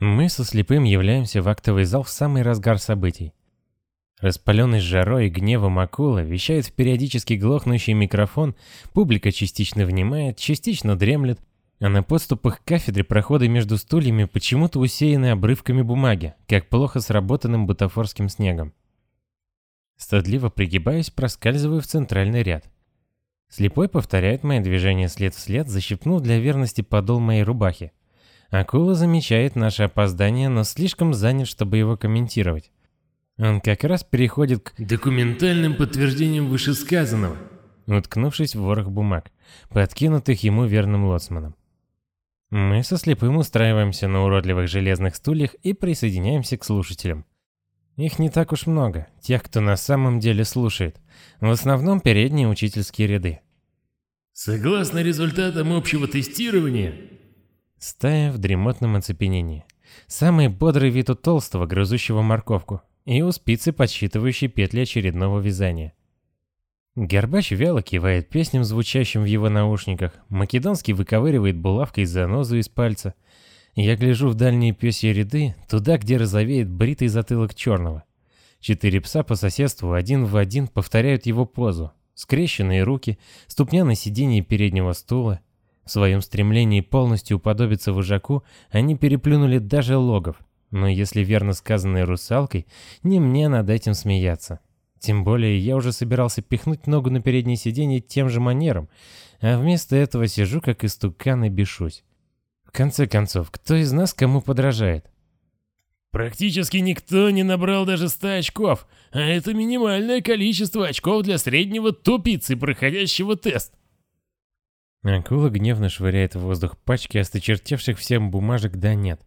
Мы со слепым являемся в актовый зал в самый разгар событий. Распаленный жарой и гневом акула вещает в периодически глохнущий микрофон, публика частично внимает, частично дремлет, а на подступах к кафедре проходы между стульями почему-то усеяны обрывками бумаги, как плохо сработанным бутафорским снегом. Стыдливо пригибаясь, проскальзываю в центральный ряд. Слепой повторяет мои движения след в след, защипнув для верности подол моей рубахи. Акула замечает наше опоздание, но слишком занят, чтобы его комментировать. Он как раз переходит к документальным подтверждениям вышесказанного, уткнувшись в ворох бумаг, подкинутых ему верным лоцманом. Мы со слепым устраиваемся на уродливых железных стульях и присоединяемся к слушателям. Их не так уж много, тех, кто на самом деле слушает. В основном передние учительские ряды. Согласно результатам общего тестирования... Стая в дремотном оцепенении. Самый бодрый вид у толстого, грызущего морковку и у спицы, подсчитывающей петли очередного вязания. Горбач вяло кивает песням, звучащим в его наушниках. Македонский выковыривает булавкой занозу из пальца. Я гляжу в дальние пёсьи ряды, туда, где розовеет бритый затылок черного. Четыре пса по соседству один в один повторяют его позу. Скрещенные руки, ступня на сиденье переднего стула. В своем стремлении полностью уподобиться вожаку, они переплюнули даже логов. Но если верно сказанное русалкой, не мне над этим смеяться. Тем более я уже собирался пихнуть ногу на переднее сиденье тем же манером, а вместо этого сижу как истукан и бешусь. В конце концов, кто из нас кому подражает? Практически никто не набрал даже 100 очков, а это минимальное количество очков для среднего тупицы, проходящего тест. Акула гневно швыряет в воздух пачки осточертевших всем бумажек да нет,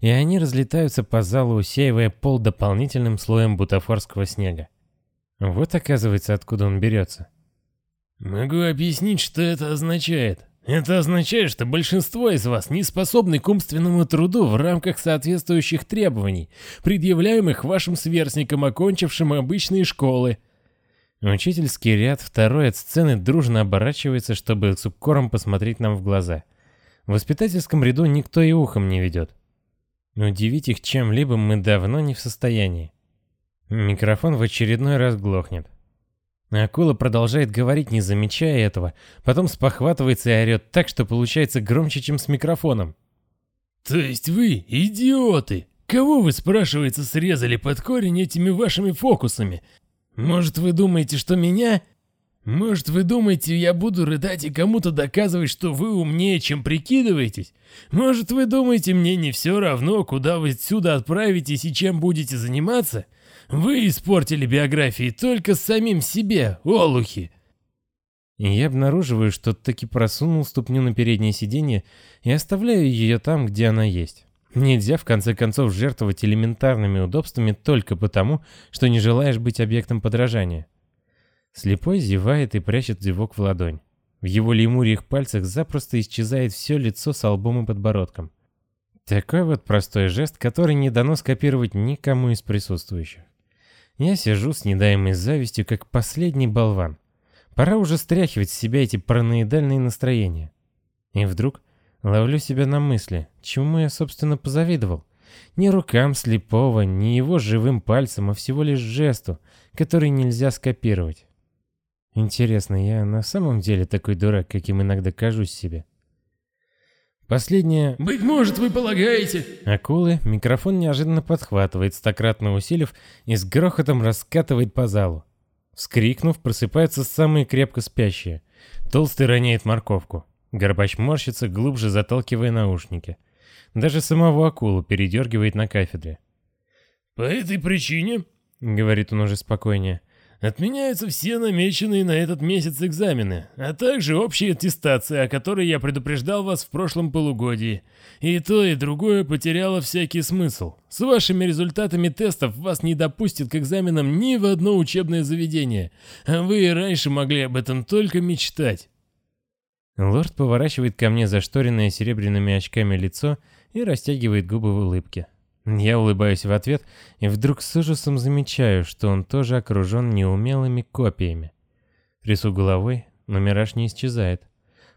и они разлетаются по залу, усеивая пол дополнительным слоем бутафорского снега. Вот оказывается, откуда он берется. Могу объяснить, что это означает. Это означает, что большинство из вас не способны к умственному труду в рамках соответствующих требований, предъявляемых вашим сверстникам, окончившим обычные школы. Учительский ряд второй от сцены дружно оборачивается, чтобы с укором посмотреть нам в глаза. В воспитательском ряду никто и ухом не ведет. Удивить их чем-либо мы давно не в состоянии. Микрофон в очередной раз глохнет. Акула продолжает говорить, не замечая этого, потом спохватывается и орет так, что получается громче, чем с микрофоном. «То есть вы идиоты? Кого вы, спрашивается, срезали под корень этими вашими фокусами? Может, вы думаете, что меня? Может, вы думаете, я буду рыдать и кому-то доказывать, что вы умнее, чем прикидываетесь? Может, вы думаете, мне не все равно, куда вы отсюда отправитесь и чем будете заниматься? Вы испортили биографии только самим себе, олухи!» я обнаруживаю, что таки просунул ступню на переднее сиденье и оставляю ее там, где она есть. Нельзя, в конце концов, жертвовать элементарными удобствами только потому, что не желаешь быть объектом подражания. Слепой зевает и прячет зевок в ладонь. В его лемурьих пальцах запросто исчезает все лицо с албом и подбородком. Такой вот простой жест, который не дано скопировать никому из присутствующих. Я сижу с недаемой завистью, как последний болван. Пора уже стряхивать с себя эти параноидальные настроения. И вдруг Ловлю себя на мысли, чему я, собственно, позавидовал. Не рукам слепого, не его живым пальцем, а всего лишь жесту, который нельзя скопировать. Интересно, я на самом деле такой дурак, каким иногда кажусь себе? Последнее... «Быть может, вы полагаете...» Акулы микрофон неожиданно подхватывает, стократно усилив, и с грохотом раскатывает по залу. Вскрикнув, просыпаются самые крепко спящие. Толстый роняет морковку. Горбач морщится, глубже заталкивая наушники. Даже самого акулу передергивает на кафедре. «По этой причине, — говорит он уже спокойнее, — отменяются все намеченные на этот месяц экзамены, а также общая аттестация, о которой я предупреждал вас в прошлом полугодии. И то, и другое потеряло всякий смысл. С вашими результатами тестов вас не допустят к экзаменам ни в одно учебное заведение, а вы и раньше могли об этом только мечтать». Лорд поворачивает ко мне зашторенное серебряными очками лицо и растягивает губы в улыбке. Я улыбаюсь в ответ и вдруг с ужасом замечаю, что он тоже окружен неумелыми копиями. Трясу головой, но мираж не исчезает.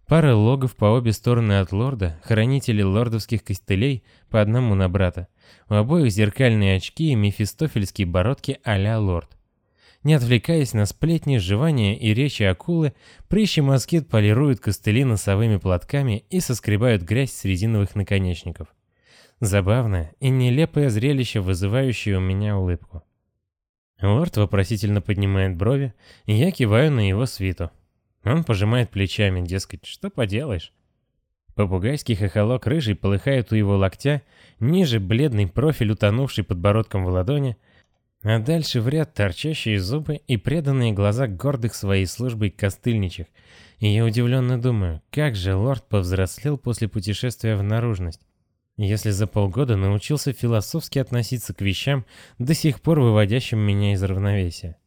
Пара логов по обе стороны от лорда, хранители лордовских костылей, по одному на брата. У обоих зеркальные очки и мефистофельские бородки а-ля лорд. Не отвлекаясь на сплетни, жевания и речи акулы, прыщи москит полируют костыли носовыми платками и соскребают грязь с резиновых наконечников. Забавное и нелепое зрелище, вызывающее у меня улыбку. Лорд вопросительно поднимает брови, и я киваю на его свиту. Он пожимает плечами, дескать, что поделаешь. Попугайский хохолок рыжий полыхает у его локтя, ниже бледный профиль, утонувший подбородком в ладони, а дальше в ряд торчащие зубы и преданные глаза гордых своей службой костыльничих. И я удивленно думаю, как же лорд повзрослел после путешествия в наружность. Если за полгода научился философски относиться к вещам, до сих пор выводящим меня из равновесия.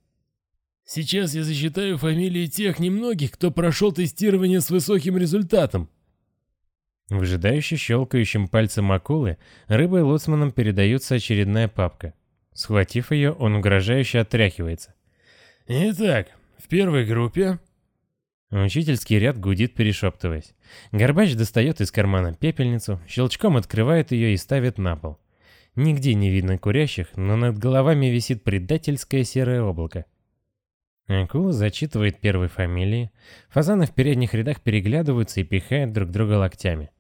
Сейчас я засчитаю фамилии тех немногих, кто прошел тестирование с высоким результатом. Выжидающе щелкающим пальцем акулы, рыбой лоцманом передается очередная папка. Схватив ее, он угрожающе отряхивается. Итак, в первой группе... Учительский ряд гудит, перешептываясь. Горбач достает из кармана пепельницу, щелчком открывает ее и ставит на пол. Нигде не видно курящих, но над головами висит предательское серое облако. Акула зачитывает первые фамилии, фазаны в передних рядах переглядываются и пихают друг друга локтями.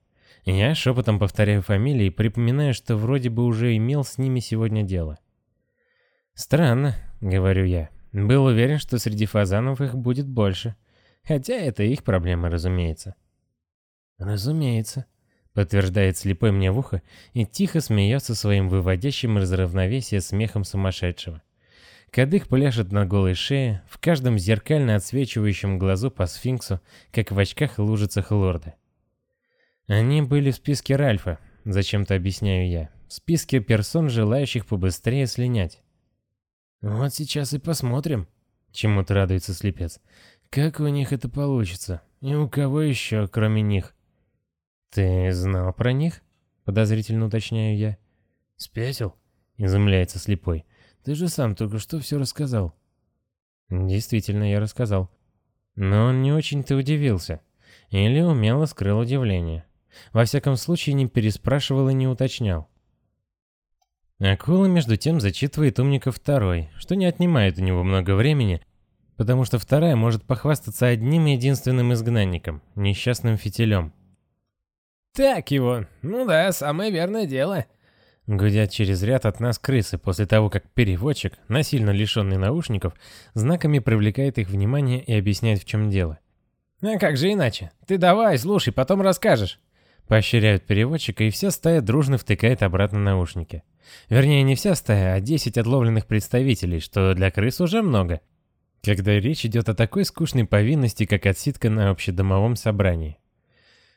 Я шепотом повторяю фамилии, припоминая, что вроде бы уже имел с ними сегодня дело. «Странно», — говорю я. «Был уверен, что среди фазанов их будет больше. Хотя это их проблема, разумеется». «Разумеется», — подтверждает слепой мне в ухо и тихо смеется своим выводящим из равновесия смехом сумасшедшего. Кадык пляшет на голой шее, в каждом зеркально отсвечивающем глазу по сфинксу, как в очках и лужицах лорда. Они были в списке Ральфа, зачем-то объясняю я. В списке персон, желающих побыстрее слинять. «Вот сейчас и посмотрим», — чему-то радуется слепец. «Как у них это получится? И у кого еще, кроме них?» «Ты знал про них?» — подозрительно уточняю я. «Спятил?» — изумляется слепой. «Ты же сам только что все рассказал». Действительно, я рассказал. Но он не очень-то удивился. Или умело скрыл удивление. Во всяком случае, не переспрашивал и не уточнял. Акула, между тем, зачитывает умника второй, что не отнимает у него много времени, потому что вторая может похвастаться одним единственным изгнанником, несчастным фитилем. «Так его, ну да, самое верное дело», Гудят через ряд от нас крысы после того, как переводчик, насильно лишенный наушников, знаками привлекает их внимание и объясняет, в чем дело. «А как же иначе? Ты давай, слушай, потом расскажешь». Поощряют переводчика, и вся стая дружно втыкает обратно наушники. Вернее, не вся стая, а 10 отловленных представителей, что для крыс уже много. Когда речь идет о такой скучной повинности, как отсидка на общедомовом собрании.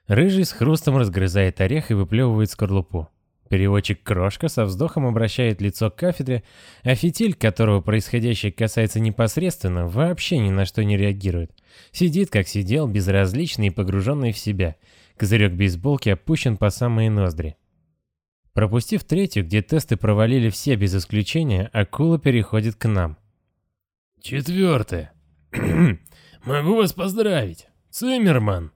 Рыжий с хрустом разгрызает орех и выплевывает скорлупу. Переводчик Крошка со вздохом обращает лицо к кафедре, а фитиль, которого происходящее касается непосредственно, вообще ни на что не реагирует. Сидит, как сидел, безразличный и погруженный в себя. Козырек бейсболки опущен по самые ноздри. Пропустив третью, где тесты провалили все без исключения, акула переходит к нам. Четвертое. Могу вас поздравить. Циммерман.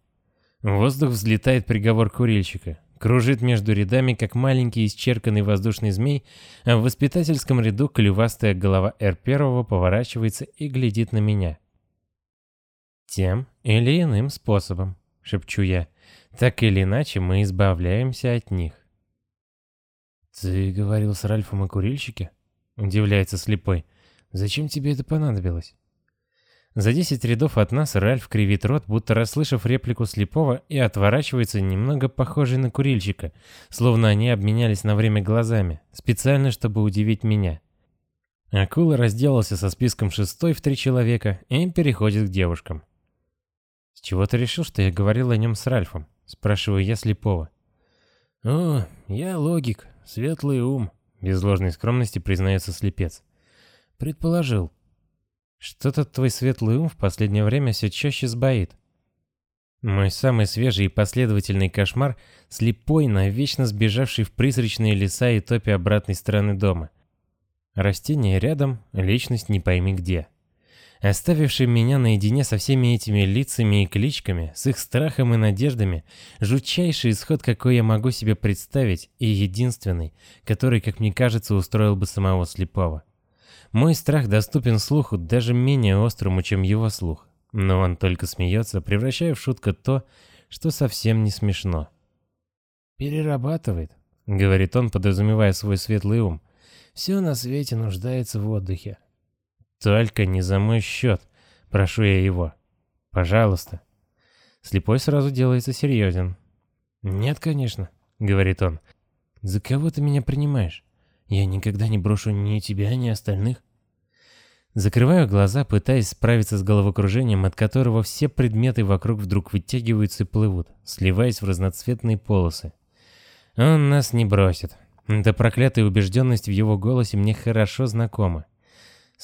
В воздух взлетает приговор курильщика. Кружит между рядами, как маленький исчерканный воздушный змей, а в воспитательском ряду клювастая голова Р-1 поворачивается и глядит на меня. «Тем или иным способом», — шепчу я. «Так или иначе мы избавляемся от них». «Ты говорил с Ральфом о курильщике?» — удивляется слепой. «Зачем тебе это понадобилось?» За десять рядов от нас Ральф кривит рот, будто расслышав реплику слепого, и отворачивается немного похожий на курильщика, словно они обменялись на время глазами, специально, чтобы удивить меня. Акула разделался со списком шестой в три человека и переходит к девушкам. «С чего ты решил, что я говорил о нем с Ральфом?» – спрашиваю я слепого. «О, я логик, светлый ум», – без ложной скромности признается слепец. «Предположил, что-то твой светлый ум в последнее время все чаще сбоит. Мой самый свежий и последовательный кошмар — слепой, навечно сбежавший в призрачные леса и топи обратной стороны дома. Растение рядом, личность не пойми где. Оставивший меня наедине со всеми этими лицами и кличками, с их страхом и надеждами, жутчайший исход, какой я могу себе представить, и единственный, который, как мне кажется, устроил бы самого слепого. Мой страх доступен слуху даже менее острому, чем его слух, но он только смеется, превращая в шутку то, что совсем не смешно. «Перерабатывает», — говорит он, подразумевая свой светлый ум. «Все на свете нуждается в отдыхе. «Только не за мой счет. Прошу я его. Пожалуйста». Слепой сразу делается серьезен. «Нет, конечно», — говорит он. «За кого ты меня принимаешь? Я никогда не брошу ни тебя, ни остальных». Закрываю глаза, пытаясь справиться с головокружением, от которого все предметы вокруг вдруг вытягиваются и плывут, сливаясь в разноцветные полосы. Он нас не бросит. Эта проклятая убежденность в его голосе мне хорошо знакома.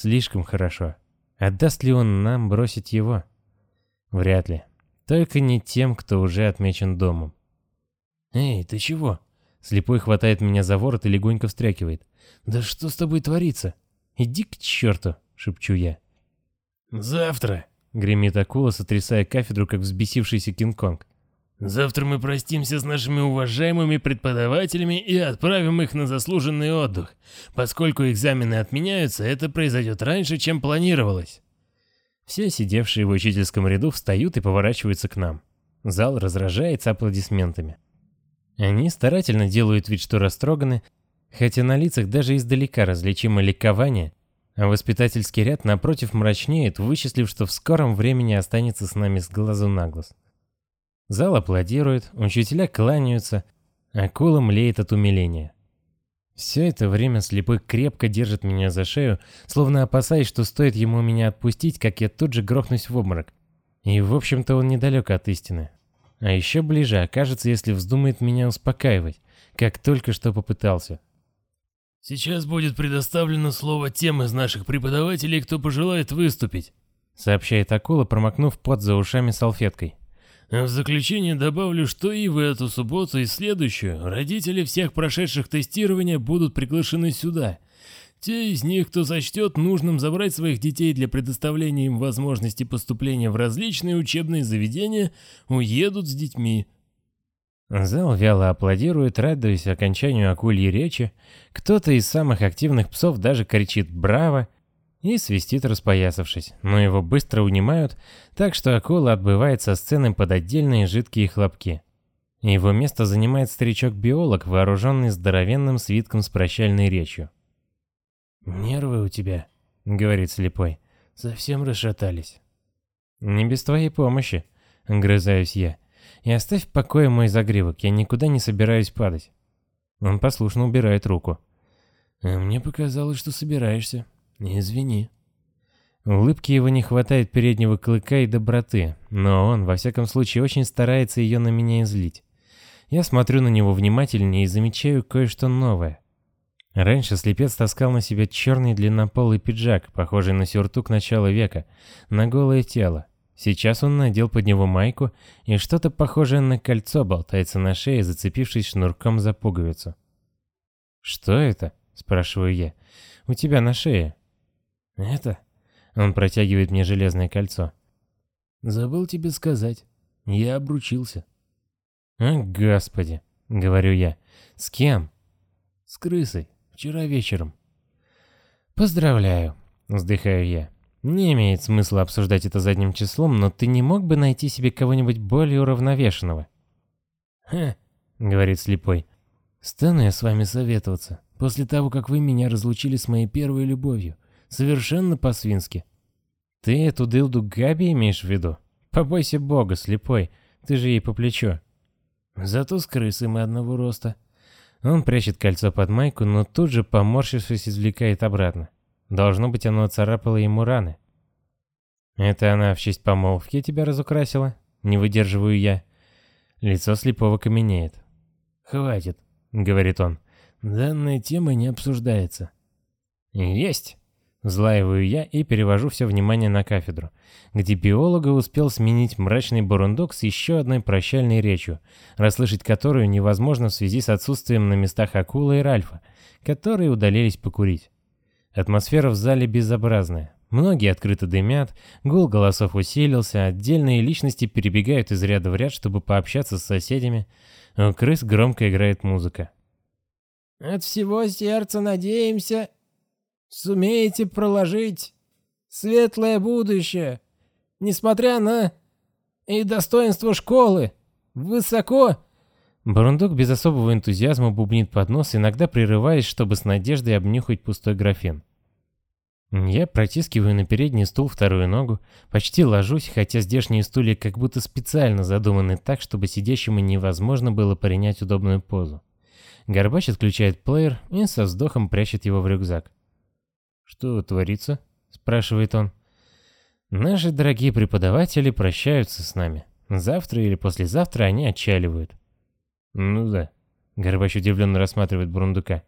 Слишком хорошо. Отдаст ли он нам бросить его? Вряд ли. Только не тем, кто уже отмечен домом. «Эй, ты чего?» Слепой хватает меня за ворот и легонько встрякивает. «Да что с тобой творится?» «Иди к черту!» — шепчу я. «Завтра!» — гремит акула, сотрясая кафедру, как взбесившийся Кинг-Конг. Завтра мы простимся с нашими уважаемыми преподавателями и отправим их на заслуженный отдых. Поскольку экзамены отменяются, это произойдет раньше, чем планировалось. Все сидевшие в учительском ряду встают и поворачиваются к нам. Зал разражается аплодисментами. Они старательно делают вид, что растроганы, хотя на лицах даже издалека различимо ликование, а воспитательский ряд напротив мрачнеет, вычислив, что в скором времени останется с нами с глазу на глаз. Зал аплодирует, учителя кланяются, акула млеет от умиления. Все это время слепой крепко держит меня за шею, словно опасаясь, что стоит ему меня отпустить, как я тут же грохнусь в обморок. И в общем-то он недалек от истины. А еще ближе окажется, если вздумает меня успокаивать, как только что попытался. «Сейчас будет предоставлено слово тем из наших преподавателей, кто пожелает выступить», сообщает акула, промокнув пот за ушами салфеткой. В заключение добавлю, что и в эту субботу и следующую родители всех прошедших тестирования будут приглашены сюда. Те из них, кто сочтет нужным забрать своих детей для предоставления им возможности поступления в различные учебные заведения, уедут с детьми. Зал вяло аплодирует, радуясь окончанию акульей речи. Кто-то из самых активных псов даже кричит «Браво!», и свистит распоясавшись, но его быстро унимают, так что акула отбывает со сцены под отдельные жидкие хлопки. Его место занимает старичок-биолог, вооруженный здоровенным свитком с прощальной речью. «Нервы у тебя», — говорит слепой, — «совсем расшатались». «Не без твоей помощи», — грызаюсь я. «И оставь в покое мой загривок, я никуда не собираюсь падать». Он послушно убирает руку. «А мне показалось, что собираешься», «Извини». Улыбки его не хватает переднего клыка и доброты, но он, во всяком случае, очень старается ее на меня излить. Я смотрю на него внимательнее и замечаю кое-что новое. Раньше слепец таскал на себя черный длиннополый пиджак, похожий на сюртук начала века, на голое тело. Сейчас он надел под него майку, и что-то похожее на кольцо болтается на шее, зацепившись шнурком за пуговицу. «Что это?» – спрашиваю я. «У тебя на шее». «Это?» Он протягивает мне железное кольцо. «Забыл тебе сказать. Я обручился». «О, господи!» — говорю я. «С кем?» «С крысой. Вчера вечером». «Поздравляю», — вздыхаю я. «Не имеет смысла обсуждать это задним числом, но ты не мог бы найти себе кого-нибудь более уравновешенного?» «Ха», — говорит слепой. «Стану я с вами советоваться, после того, как вы меня разлучили с моей первой любовью. Совершенно по-свински. Ты эту дылду Габи имеешь в виду? Побойся бога, слепой. Ты же ей по плечу. Зато с крысой мы одного роста. Он прячет кольцо под майку, но тут же, поморщившись, извлекает обратно. Должно быть, оно царапало ему раны. Это она в честь помолвки тебя разукрасила? Не выдерживаю я. Лицо слепого каменеет. «Хватит», — говорит он. «Данная тема не обсуждается». «Есть!» Злаиваю я и перевожу все внимание на кафедру, где биолога успел сменить мрачный бурундук с еще одной прощальной речью, расслышать которую невозможно в связи с отсутствием на местах акулы и Ральфа, которые удалились покурить. Атмосфера в зале безобразная. Многие открыто дымят, гул голосов усилился, отдельные личности перебегают из ряда в ряд, чтобы пообщаться с соседями. У крыс громко играет музыка. «От всего сердца надеемся, сумеете проложить светлое будущее, несмотря на и достоинство школы, высоко...» Бурундук без особого энтузиазма бубнит под нос, иногда прерываясь, чтобы с надеждой обнюхать пустой графин. Я протискиваю на передний стул вторую ногу, почти ложусь, хотя здешние стулья как будто специально задуманы так, чтобы сидящему невозможно было принять удобную позу. Горбач отключает плеер и со вздохом прячет его в рюкзак. «Что творится?» – спрашивает он. «Наши дорогие преподаватели прощаются с нами. Завтра или послезавтра они отчаливают». «Ну да». Горбач удивленно рассматривает Бурундука.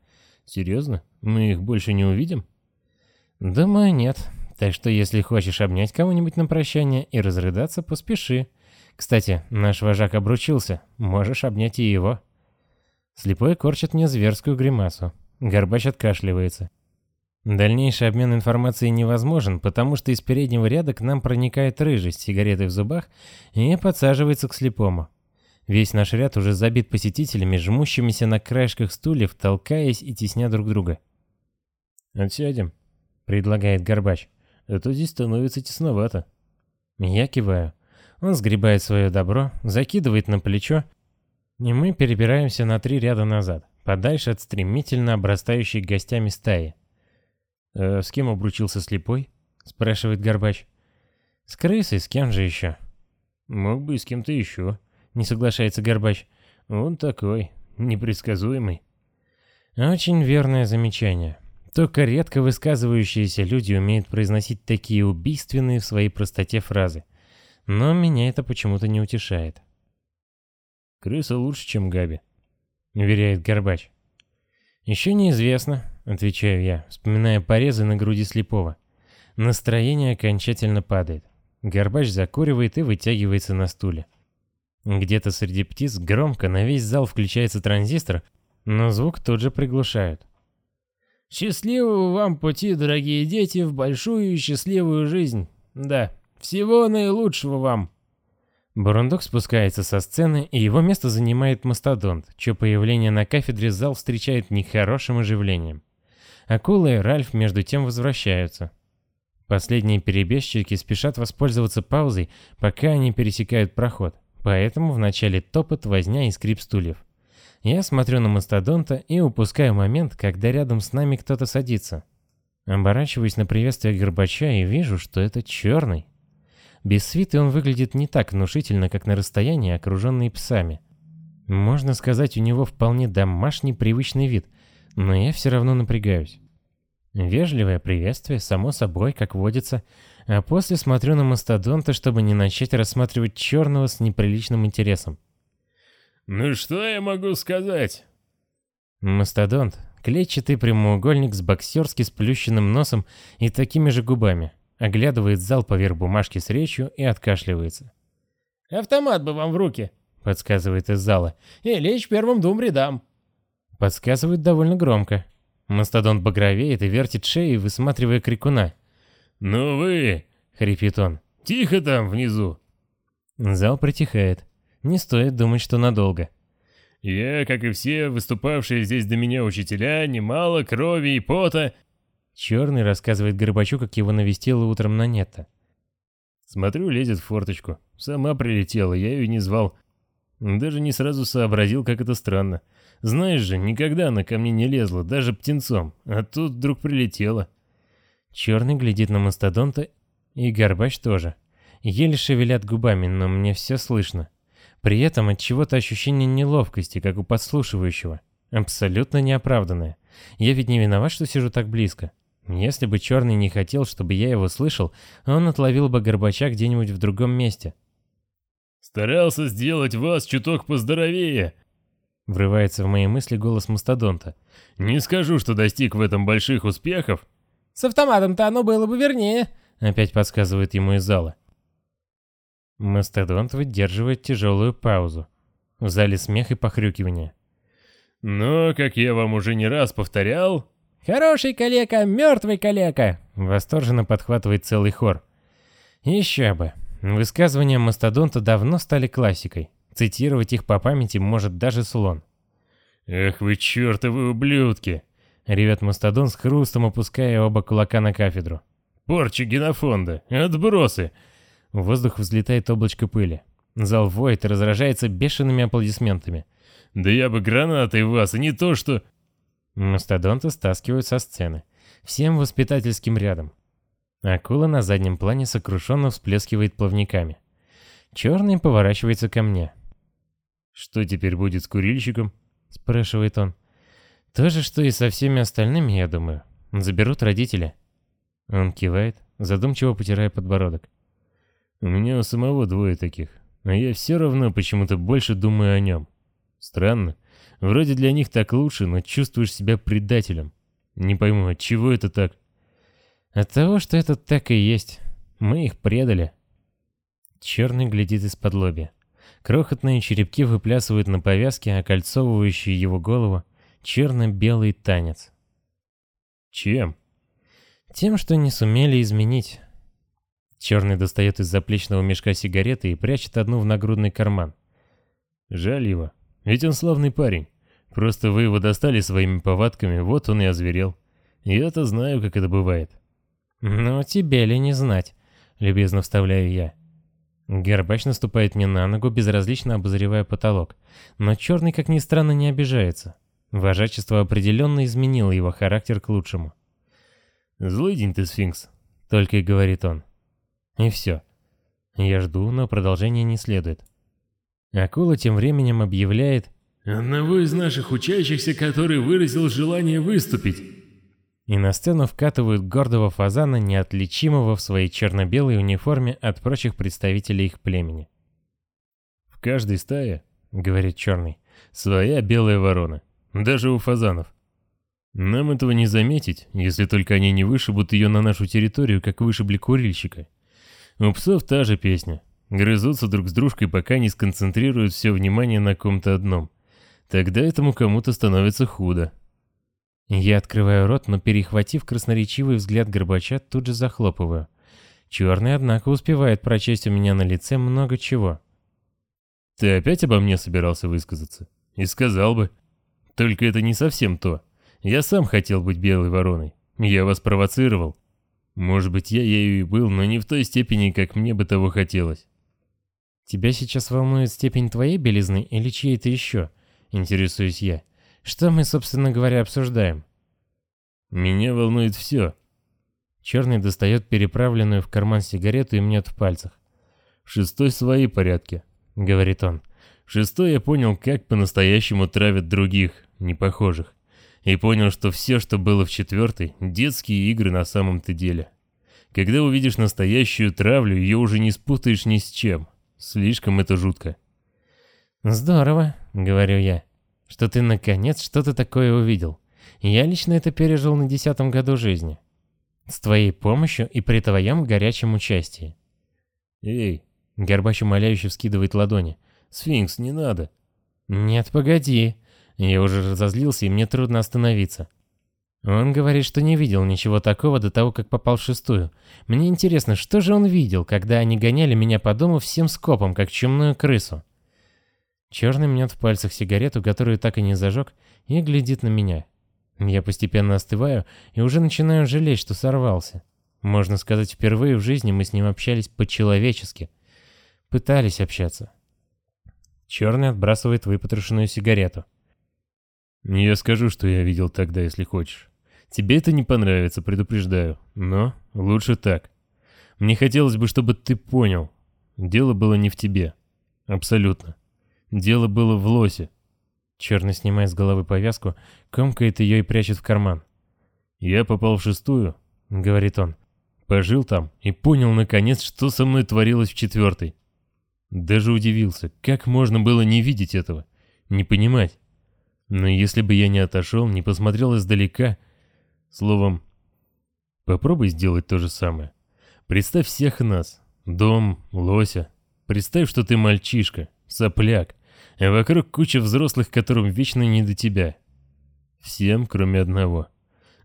«Серьезно? Мы их больше не увидим?» «Думаю, нет. Так что если хочешь обнять кого-нибудь на прощание и разрыдаться, поспеши. Кстати, наш вожак обручился. Можешь обнять и его». Слепой корчит мне зверскую гримасу. Горбач откашливается. Дальнейший обмен информацией невозможен, потому что из переднего ряда к нам проникает рыжий с сигаретой в зубах и подсаживается к слепому. Весь наш ряд уже забит посетителями, жмущимися на краешках стульев, толкаясь и тесня друг друга. «Отсядем», — предлагает Горбач. «А здесь становится тесновато». Я киваю. Он сгребает свое добро, закидывает на плечо, и мы перебираемся на три ряда назад, подальше от стремительно обрастающей гостями стаи. «А с кем обручился слепой?» — спрашивает Горбач. «С крысой, с кем же еще?» «Мог бы и с кем-то еще», — не соглашается Горбач. «Он такой, непредсказуемый». Очень верное замечание. Только редко высказывающиеся люди умеют произносить такие убийственные в своей простоте фразы. Но меня это почему-то не утешает. «Крыса лучше, чем Габи», — уверяет Горбач. «Еще неизвестно», — отвечаю я, вспоминая порезы на груди слепого. Настроение окончательно падает. Горбач закуривает и вытягивается на стуле. Где-то среди птиц громко на весь зал включается транзистор, но звук тут же приглушают. Счастливого вам пути, дорогие дети, в большую и счастливую жизнь. Да, всего наилучшего вам. Бурундук спускается со сцены, и его место занимает мастодонт, чье появление на кафедре зал встречает нехорошим оживлением. Акула и Ральф между тем возвращаются. Последние перебежчики спешат воспользоваться паузой, пока они пересекают проход, поэтому вначале топот, возня и скрип стульев. Я смотрю на мастодонта и упускаю момент, когда рядом с нами кто-то садится. Оборачиваюсь на приветствие Горбача и вижу, что это черный. Без свиты он выглядит не так внушительно, как на расстоянии, окруженный псами. Можно сказать, у него вполне домашний привычный вид, но я все равно напрягаюсь. Вежливое приветствие, само собой, как водится, а после смотрю на мастодонта, чтобы не начать рассматривать черного с неприличным интересом. Ну что я могу сказать? Мастодонт — клетчатый прямоугольник с боксерски сплющенным носом и такими же губами. Оглядывает зал поверх бумажки с речью и откашливается. «Автомат бы вам в руки!» — подсказывает из зала. «И лечь первым двум рядам!» Подсказывает довольно громко. Мастодонт багровеет и вертит шеей, высматривая крикуна. «Ну вы!» — хрипит он. «Тихо там внизу!» Зал притихает. Не стоит думать, что надолго. Я, как и все выступавшие здесь до меня учителя, немало крови и пота. Черный рассказывает Горбачу, как его навестила утром на нетто. Смотрю, лезет в форточку. Сама прилетела, я ее не звал. Даже не сразу сообразил, как это странно. Знаешь же, никогда она ко мне не лезла, даже птенцом. А тут вдруг прилетела. Черный глядит на мастодонта, и Горбач тоже. Еле шевелят губами, но мне все слышно. При этом от чего-то ощущение неловкости, как у подслушивающего. Абсолютно неоправданное. Я ведь не виноват, что сижу так близко. Если бы Черный не хотел, чтобы я его слышал, он отловил бы Горбача где-нибудь в другом месте. «Старался сделать вас чуток поздоровее», — врывается в мои мысли голос мастодонта. «Не скажу, что достиг в этом больших успехов». «С автоматом-то оно было бы вернее», — опять подсказывает ему из зала. Мастодонт выдерживает тяжелую паузу. В зале смех и похрюкивание. «Но, как я вам уже не раз повторял...» «Хороший калека, мертвый калека!» восторженно подхватывает целый хор. Еще бы. Высказывания мастодонта давно стали классикой. Цитировать их по памяти может даже слон. «Эх вы чертовы ублюдки!» — ревет мастодон с хрустом, опуская оба кулака на кафедру. «Порча генофонда! Отбросы!» В воздух взлетает облачко пыли. Зал воет и разражается бешеными аплодисментами. «Да я бы гранатой вас, а не то что...» Мастодонта стаскивают со сцены. Всем воспитательским рядом. Акула на заднем плане сокрушенно всплескивает плавниками. Черный поворачивается ко мне. «Что теперь будет с курильщиком?» — спрашивает он. «То же, что и со всеми остальными, я думаю. Заберут родители». Он кивает, задумчиво потирая подбородок. «У меня у самого двое таких, но я все равно почему-то больше думаю о нем. Странно. Вроде для них так лучше, но чувствуешь себя предателем. Не пойму, от чего это так?» «От того, что это так и есть. Мы их предали». Черный глядит из-под лобья. Крохотные черепки выплясывают на повязке, окольцовывающие его голову, черно-белый танец. Чем? Тем, что не сумели изменить. Черный достает из заплечного мешка сигареты и прячет одну в нагрудный карман. Жаль его, ведь он славный парень. Просто вы его достали своими повадками, вот он и озверел. Я-то знаю, как это бывает. «Ну, тебе ли не знать?» — любезно вставляю я. Горбач наступает мне на ногу, безразлично обозревая потолок. Но черный, как ни странно, не обижается. Вожачество определенно изменило его характер к лучшему. «Злой день ты, сфинкс», — только и говорит он. И все. Я жду, но продолжения не следует. Акула тем временем объявляет... «Одного из наших учащихся, который выразил желание выступить» и на сцену вкатывают гордого фазана, неотличимого в своей черно-белой униформе от прочих представителей их племени. «В каждой стае, — говорит Черный, — своя белая ворона, даже у фазанов. Нам этого не заметить, если только они не вышибут ее на нашу территорию, как вышибли курильщика. У псов та же песня. Грызутся друг с дружкой, пока не сконцентрируют все внимание на ком-то одном. Тогда этому кому-то становится худо. Я открываю рот, но перехватив красноречивый взгляд Горбача, тут же захлопываю. Черный, однако, успевает прочесть у меня на лице много чего. «Ты опять обо мне собирался высказаться?» «И сказал бы. Только это не совсем то. Я сам хотел быть белой вороной. Я вас провоцировал. Может быть, я ею и был, но не в той степени, как мне бы того хотелось». «Тебя сейчас волнует степень твоей белизны или чьей-то еще?» — интересуюсь я. Что мы, собственно говоря, обсуждаем? Меня волнует все. Черный достает переправленную в карман сигарету и мнет в пальцах. В шестой свои порядки, говорит он. В шестой я понял, как по-настоящему травят других, непохожих. И понял, что все, что было в четвертой, детские игры на самом-то деле. Когда увидишь настоящую травлю, ее уже не спутаешь ни с чем. Слишком это жутко. «Здорово», — говорю я что ты наконец что-то такое увидел. Я лично это пережил на десятом году жизни. С твоей помощью и при твоем горячем участии. Эй, Горбач умоляюще вскидывает ладони. Сфинкс, не надо. Нет, погоди. Я уже разозлился, и мне трудно остановиться. Он говорит, что не видел ничего такого до того, как попал в шестую. Мне интересно, что же он видел, когда они гоняли меня по дому всем скопом, как чумную крысу? Черный мнет в пальцах сигарету, которую так и не зажег, и глядит на меня. Я постепенно остываю и уже начинаю жалеть, что сорвался. Можно сказать, впервые в жизни мы с ним общались по-человечески. Пытались общаться. Черный отбрасывает выпотрошенную сигарету. «Я скажу, что я видел тогда, если хочешь. Тебе это не понравится, предупреждаю. Но лучше так. Мне хотелось бы, чтобы ты понял. Дело было не в тебе. Абсолютно. Дело было в лосе. Черный снимает с головы повязку, комкает ее и прячет в карман. «Я попал в шестую», — говорит он. «Пожил там и понял, наконец, что со мной творилось в четвертой. Даже удивился, как можно было не видеть этого, не понимать. Но если бы я не отошел, не посмотрел издалека... Словом, попробуй сделать то же самое. Представь всех нас. Дом, лося. Представь, что ты мальчишка, сопляк, а вокруг куча взрослых, которым вечно не до тебя. Всем, кроме одного.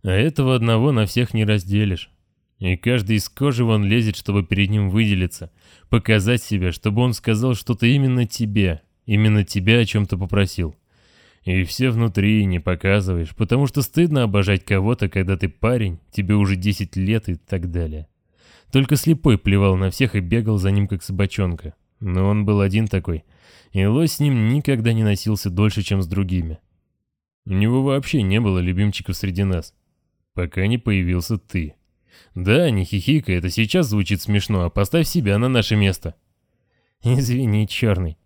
А этого одного на всех не разделишь. И каждый из кожи вон лезет, чтобы перед ним выделиться, показать себя, чтобы он сказал что-то именно тебе, именно тебя о чем-то попросил. И все внутри не показываешь, потому что стыдно обожать кого-то, когда ты парень, тебе уже 10 лет и так далее. Только слепой плевал на всех и бегал за ним как собачонка. Но он был один такой, и лось с ним никогда не носился дольше, чем с другими. У него вообще не было любимчиков среди нас, пока не появился ты. Да, не хихикай, это сейчас звучит смешно, а поставь себя на наше место. Извини, черный.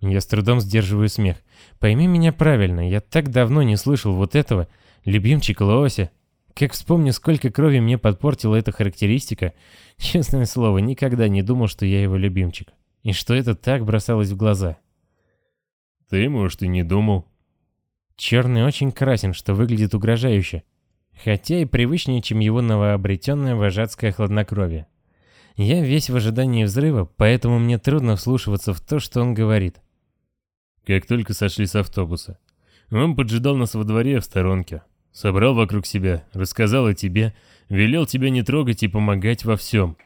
Я с трудом сдерживаю смех. Пойми меня правильно, я так давно не слышал вот этого. Любимчик Лося. Как вспомню, сколько крови мне подпортила эта характеристика, честное слово, никогда не думал, что я его любимчик. И что это так бросалось в глаза. Ты, может, и не думал. Черный очень красен, что выглядит угрожающе хотя и привычнее, чем его новообретенное вожатское хладнокровие. Я весь в ожидании взрыва, поэтому мне трудно вслушиваться в то, что он говорит. Как только сошли с автобуса. Он поджидал нас во дворе в сторонке. Собрал вокруг себя, рассказал о тебе, велел тебя не трогать и помогать во всем.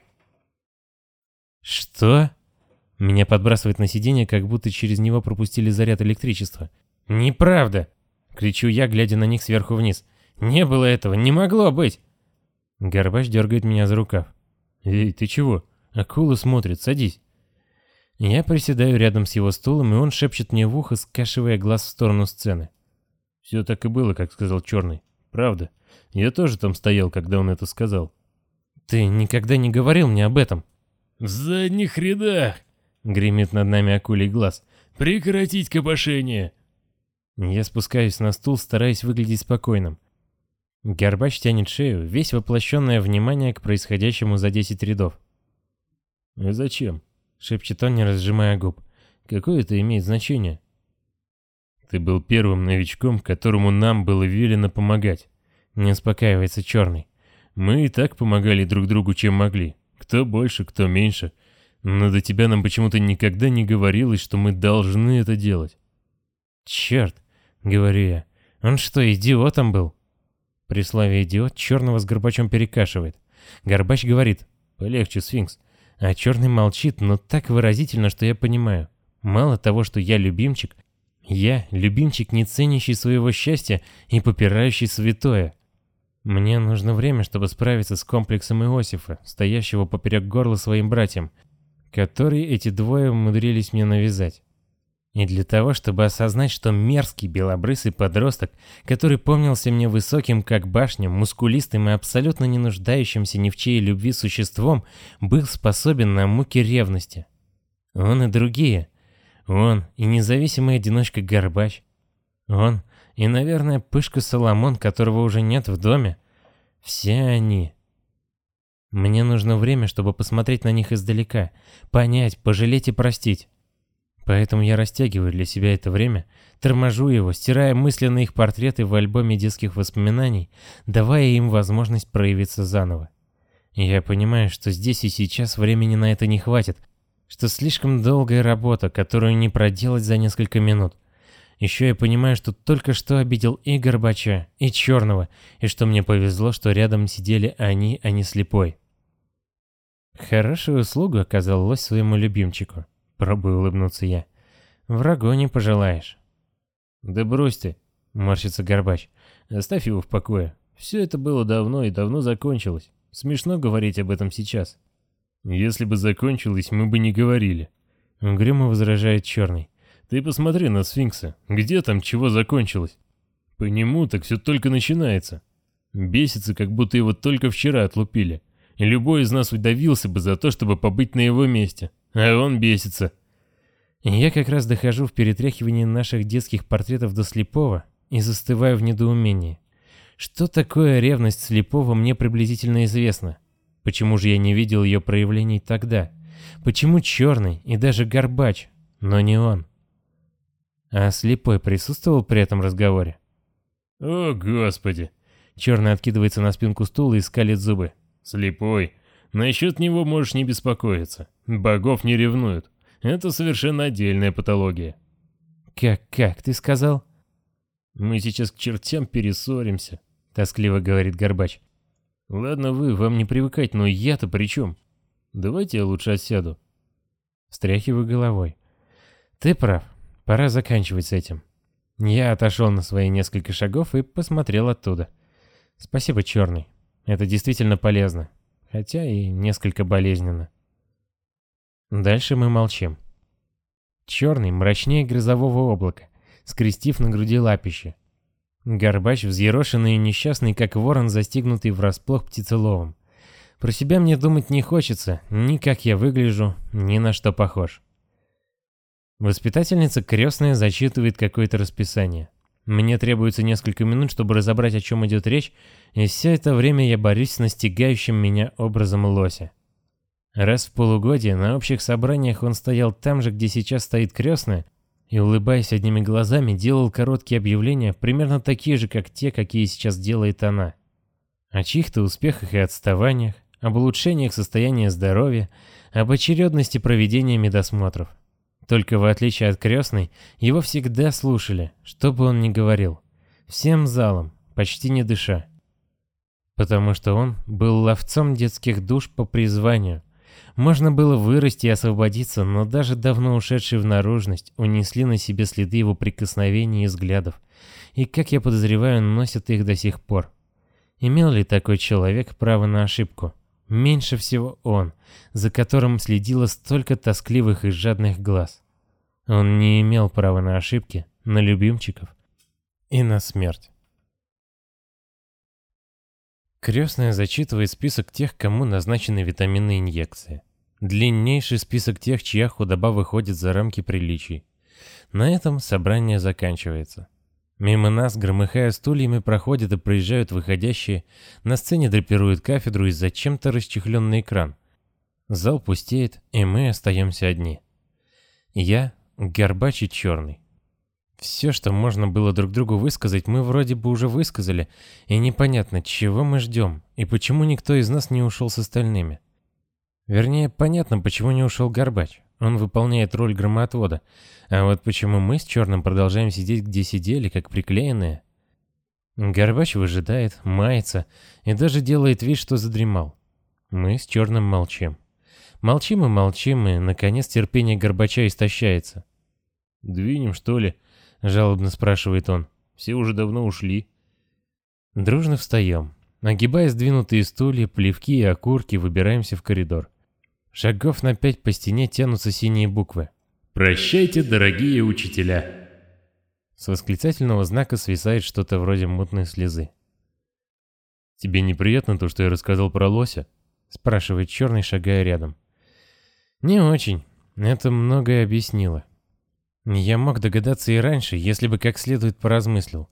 «Что?» Меня подбрасывает на сиденье, как будто через него пропустили заряд электричества. «Неправда!» — кричу я, глядя на них сверху вниз. Не было этого, не могло быть. Горбач дергает меня за рукав. Эй, ты чего? Акула смотрит, садись. Я приседаю рядом с его стулом, и он шепчет мне в ухо, скашивая глаз в сторону сцены. Все так и было, как сказал Черный. Правда. Я тоже там стоял, когда он это сказал. Ты никогда не говорил мне об этом. В задних рядах, гремит над нами акулий глаз. Прекратить копошение. Я спускаюсь на стул, стараясь выглядеть спокойным. Горбач тянет шею, весь воплощенное внимание к происходящему за 10 рядов. «И зачем?» — шепчет он, не разжимая губ. «Какое это имеет значение?» «Ты был первым новичком, которому нам было велено помогать», — не успокаивается Черный. «Мы и так помогали друг другу, чем могли. Кто больше, кто меньше. Но до тебя нам почему-то никогда не говорилось, что мы должны это делать». «Черт!» — говорю я. «Он что, идиотом был?» При слове «идиот» черного с Горбачом перекашивает. Горбач говорит «полегче, сфинкс». А черный молчит, но так выразительно, что я понимаю. Мало того, что я любимчик, я любимчик, не ценящий своего счастья и попирающий святое. Мне нужно время, чтобы справиться с комплексом Иосифа, стоящего поперек горла своим братьям, которые эти двое умудрились мне навязать. И для того, чтобы осознать, что мерзкий белобрысый подросток, который помнился мне высоким как башня, мускулистым и абсолютно не нуждающимся ни в чьей любви существом, был способен на муки ревности. Он и другие. Он и независимый одиночка Горбач. Он и, наверное, Пышка Соломон, которого уже нет в доме. Все они. Мне нужно время, чтобы посмотреть на них издалека, понять, пожалеть и простить. Поэтому я растягиваю для себя это время, торможу его, стирая мысленно их портреты в альбоме детских воспоминаний, давая им возможность проявиться заново. я понимаю, что здесь и сейчас времени на это не хватит, что слишком долгая работа, которую не проделать за несколько минут. Еще я понимаю, что только что обидел и Горбача, и Черного, и что мне повезло, что рядом сидели они, а не слепой. Хорошую услугу оказал лось своему любимчику. Пробую улыбнуться я. Врагу не пожелаешь. Да брось ты, морщится Горбач. Оставь его в покое. Все это было давно и давно закончилось. Смешно говорить об этом сейчас. Если бы закончилось, мы бы не говорили. Угрюмо возражает Черный. Ты посмотри на сфинкса. Где там чего закончилось? По нему так все только начинается. Бесится, как будто его только вчера отлупили. И любой из нас удавился бы за то, чтобы побыть на его месте. А он бесится. Я как раз дохожу в перетряхивании наших детских портретов до слепого и застываю в недоумении. Что такое ревность слепого мне приблизительно известно. Почему же я не видел ее проявлений тогда? Почему черный и даже горбач, но не он? А слепой присутствовал при этом разговоре? О, господи. Черный откидывается на спинку стула и скалит зубы. Слепой. Насчет него можешь не беспокоиться. Богов не ревнуют. Это совершенно отдельная патология. «Как-как, ты сказал?» «Мы сейчас к чертям перессоримся», — тоскливо говорит Горбач. Ладно вы, вам не привыкать, но я-то при чем? Давайте я лучше отсяду. Стряхиваю головой. Ты прав, пора заканчивать с этим. Я отошел на свои несколько шагов и посмотрел оттуда. Спасибо, Черный. Это действительно полезно. Хотя и несколько болезненно. Дальше мы молчим. Черный мрачнее грозового облака, скрестив на груди лапище. Горбач взъерошенный и несчастный, как ворон, застигнутый врасплох птицеловом. Про себя мне думать не хочется, ни как я выгляжу, ни на что похож. Воспитательница крестная зачитывает какое-то расписание. Мне требуется несколько минут, чтобы разобрать, о чем идет речь, и все это время я борюсь с настигающим меня образом лося. Раз в полугодие на общих собраниях он стоял там же, где сейчас стоит крестная, и, улыбаясь одними глазами, делал короткие объявления, примерно такие же, как те, какие сейчас делает она. О чьих-то успехах и отставаниях, об улучшениях состояния здоровья, об очередности проведения медосмотров. Только в отличие от крестной, его всегда слушали, что бы он ни говорил. Всем залом, почти не дыша. Потому что он был ловцом детских душ по призванию, можно было вырасти и освободиться, но даже давно ушедшие в наружность унесли на себе следы его прикосновений и взглядов. И, как я подозреваю, носят их до сих пор. Имел ли такой человек право на ошибку? Меньше всего он, за которым следило столько тоскливых и жадных глаз. Он не имел права на ошибки, на любимчиков и на смерть. Крестная зачитывает список тех, кому назначены витаминные инъекции. Длиннейший список тех, чья худоба выходит за рамки приличий. На этом собрание заканчивается. Мимо нас, громыхая стульями, проходят и проезжают выходящие, на сцене драпируют кафедру и зачем-то расчехленный экран. Зал пустеет, и мы остаемся одни. Я, Горбач и Черный. Все, что можно было друг другу высказать, мы вроде бы уже высказали, и непонятно, чего мы ждем, и почему никто из нас не ушел с остальными. Вернее, понятно, почему не ушел Горбач. Он выполняет роль громоотвода. А вот почему мы с Черным продолжаем сидеть, где сидели, как приклеенные? Горбач выжидает, мается и даже делает вид, что задремал. Мы с Черным молчим. Молчим и молчим, и, наконец, терпение Горбача истощается. «Двинем, что ли?» — жалобно спрашивает он. «Все уже давно ушли». Дружно встаем. Нагибая сдвинутые стулья, плевки и окурки, выбираемся в коридор. Шагов на пять по стене тянутся синие буквы. «Прощайте, дорогие учителя!» С восклицательного знака свисает что-то вроде мутной слезы. «Тебе неприятно то, что я рассказал про лося?» Спрашивает черный, шагая рядом. «Не очень. Это многое объяснило. Я мог догадаться и раньше, если бы как следует поразмыслил.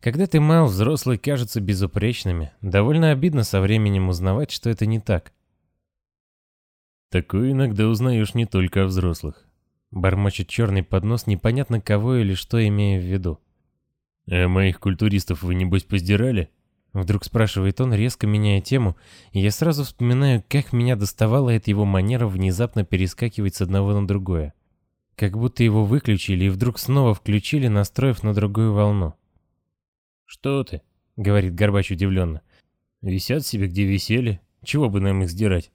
Когда ты мал, взрослые кажутся безупречными. Довольно обидно со временем узнавать, что это не так. Такое иногда узнаешь не только о взрослых. Бормочет черный поднос, непонятно кого или что имея в виду. «А моих культуристов вы небось поздирали?» Вдруг спрашивает он, резко меняя тему, и я сразу вспоминаю, как меня доставала эта его манера внезапно перескакивать с одного на другое. Как будто его выключили и вдруг снова включили, настроив на другую волну. «Что ты?» — говорит Горбач удивленно. «Висят себе где висели. Чего бы нам их сдирать?»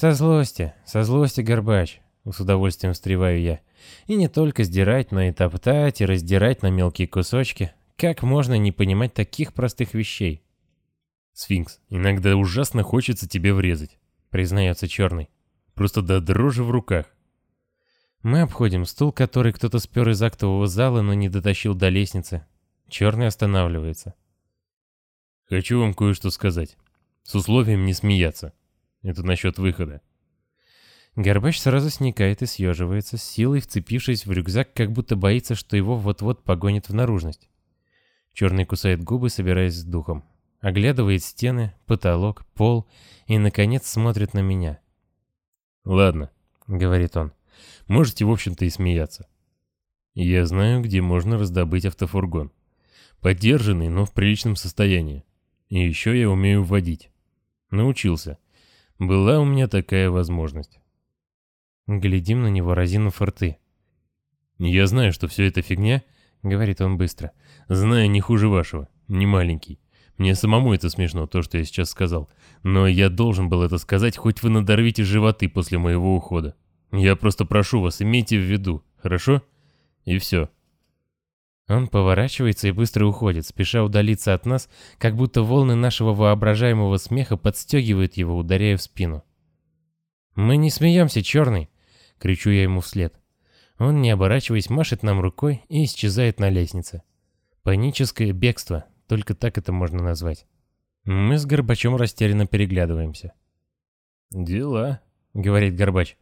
«Со злости, со злости, Горбач», — с удовольствием встреваю я. «И не только сдирать, но и топтать, и раздирать на мелкие кусочки. Как можно не понимать таких простых вещей?» «Сфинкс, иногда ужасно хочется тебе врезать», — признается Черный. «Просто до дрожи в руках». Мы обходим стул, который кто-то спер из актового зала, но не дотащил до лестницы. Черный останавливается. «Хочу вам кое-что сказать. С условием не смеяться. Это насчет выхода. Горбач сразу сникает и съеживается, с силой вцепившись в рюкзак, как будто боится, что его вот-вот погонит в наружность. Черный кусает губы, собираясь с духом. Оглядывает стены, потолок, пол и, наконец, смотрит на меня. «Ладно», — говорит он, — «можете, в общем-то, и смеяться. Я знаю, где можно раздобыть автофургон. Поддержанный, но в приличном состоянии. И еще я умею водить. Научился. Была у меня такая возможность. Глядим на него, разинув рты. «Я знаю, что все это фигня», — говорит он быстро. «Знаю не хуже вашего, не маленький. Мне самому это смешно, то, что я сейчас сказал. Но я должен был это сказать, хоть вы надорвите животы после моего ухода. Я просто прошу вас, имейте в виду, хорошо? И все. Он поворачивается и быстро уходит, спеша удалиться от нас, как будто волны нашего воображаемого смеха подстегивают его, ударяя в спину. «Мы не смеемся, черный!» — кричу я ему вслед. Он, не оборачиваясь, машет нам рукой и исчезает на лестнице. Паническое бегство, только так это можно назвать. Мы с Горбачом растерянно переглядываемся. «Дела», — говорит Горбач.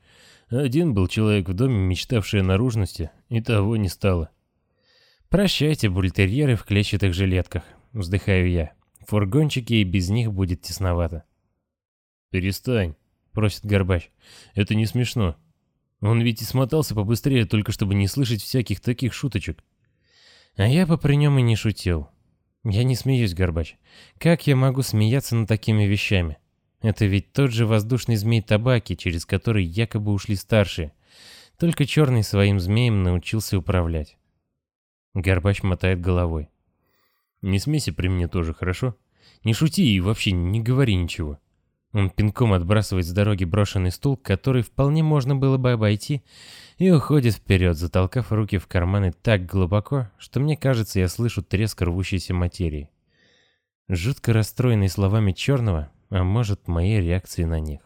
«Один был человек в доме, мечтавший о наружности, и того не стало». «Прощайте, бультерьеры в клетчатых жилетках», — вздыхаю я. В фургончике и без них будет тесновато. «Перестань», — просит Горбач. «Это не смешно. Он ведь и смотался побыстрее, только чтобы не слышать всяких таких шуточек». А я бы при нем и не шутил. Я не смеюсь, Горбач. Как я могу смеяться над такими вещами? Это ведь тот же воздушный змей табаки, через который якобы ушли старшие. Только черный своим змеем научился управлять. Горбач мотает головой. «Не смейся при мне тоже, хорошо? Не шути и вообще не говори ничего». Он пинком отбрасывает с дороги брошенный стул, который вполне можно было бы обойти, и уходит вперед, затолкав руки в карманы так глубоко, что мне кажется, я слышу треск рвущейся материи. Жутко расстроенный словами черного, а может, моей реакцией на них.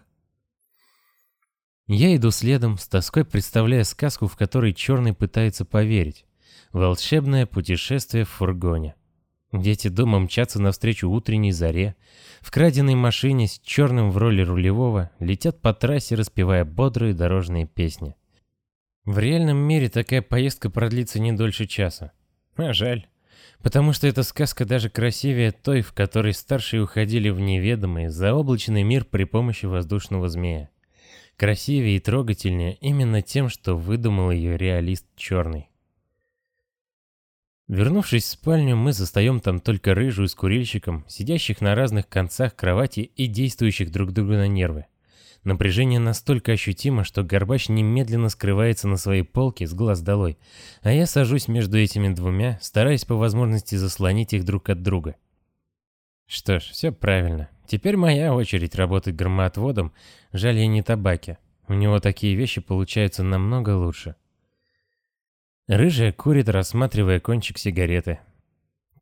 Я иду следом, с тоской представляя сказку, в которой черный пытается поверить. Волшебное путешествие в фургоне. Дети дома мчатся навстречу утренней заре. В краденой машине с черным в роли рулевого летят по трассе, распевая бодрые дорожные песни. В реальном мире такая поездка продлится не дольше часа. А жаль. Потому что эта сказка даже красивее той, в которой старшие уходили в неведомый, заоблачный мир при помощи воздушного змея. Красивее и трогательнее именно тем, что выдумал ее реалист черный. Вернувшись в спальню, мы застаем там только рыжую с курильщиком, сидящих на разных концах кровати и действующих друг другу на нервы. Напряжение настолько ощутимо, что Горбач немедленно скрывается на своей полке с глаз долой, а я сажусь между этими двумя, стараясь по возможности заслонить их друг от друга. Что ж, все правильно. Теперь моя очередь работать громоотводом, жаль я не табаки. У него такие вещи получаются намного лучше. Рыжая курит, рассматривая кончик сигареты.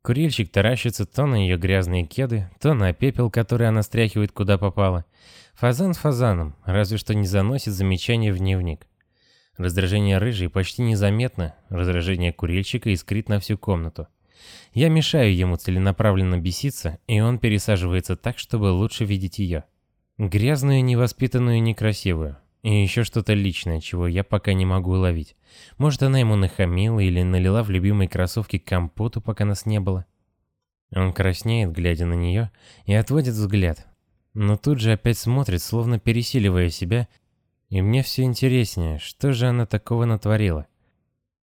Курильщик таращится то на ее грязные кеды, то на пепел, который она стряхивает куда попало. Фазан фазаном, разве что не заносит замечания в дневник. Раздражение рыжей почти незаметно, раздражение курильщика искрит на всю комнату. Я мешаю ему целенаправленно беситься, и он пересаживается так, чтобы лучше видеть ее. Грязную, невоспитанную, некрасивую. И еще что-то личное, чего я пока не могу уловить. Может, она ему нахамила или налила в любимые кроссовки компоту, пока нас не было. Он краснеет, глядя на нее, и отводит взгляд. Но тут же опять смотрит, словно пересиливая себя, и мне все интереснее, что же она такого натворила.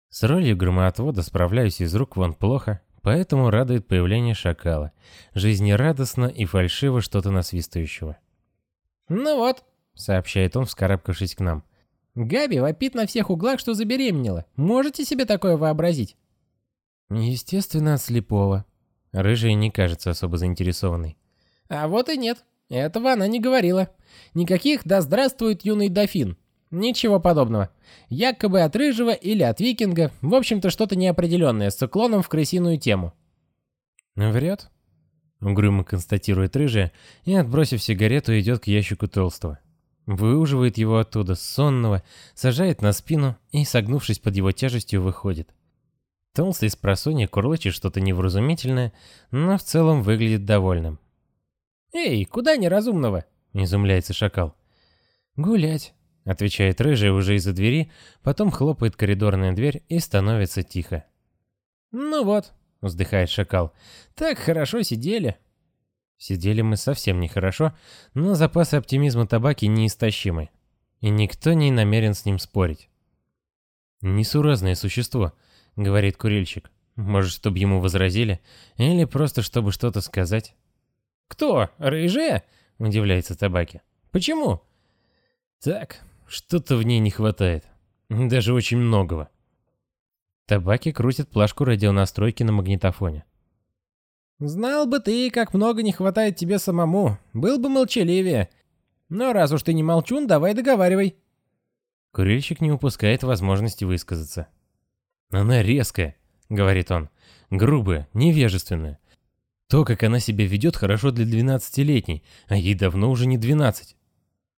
С ролью громоотвода справляюсь из рук вон плохо, поэтому радует появление шакала, жизнерадостно и фальшиво что-то насвистывающего. «Ну вот», сообщает он, вскарабкавшись к нам. «Габи вопит на всех углах, что забеременела. Можете себе такое вообразить?» «Естественно, от слепого». Рыжая не кажется особо заинтересованной. «А вот и нет. Этого она не говорила. Никаких «да здравствует юный дофин». Ничего подобного. Якобы от рыжего или от викинга. В общем-то, что-то неопределенное с уклоном в крысиную тему». «Врет?» Угрюмо констатирует рыжая и, отбросив сигарету, идет к ящику толстого. Выуживает его оттуда, сонного, сажает на спину и, согнувшись под его тяжестью, выходит. Толстый с просонья курлычет что-то невразумительное, но в целом выглядит довольным. «Эй, куда неразумного?» — изумляется шакал. «Гулять», — отвечает рыжий уже из-за двери, потом хлопает коридорная дверь и становится тихо. «Ну вот», — вздыхает шакал, — «так хорошо сидели». Сидели мы совсем нехорошо, но запасы оптимизма табаки неистощимы. И никто не намерен с ним спорить. «Несуразное существо», — говорит курильщик. Может, чтобы ему возразили, или просто чтобы что-то сказать. «Кто? Рыжая?» — удивляется табаки. «Почему?» «Так, что-то в ней не хватает. Даже очень многого». Табаки крутит плашку радионастройки на магнитофоне. Знал бы ты, как много не хватает тебе самому, был бы молчаливее. Но раз уж ты не молчун, давай договаривай. Курильщик не упускает возможности высказаться. «Она резкая», — говорит он, — «грубая, невежественная. То, как она себя ведет, хорошо для двенадцатилетней, а ей давно уже не двенадцать».